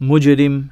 مجرم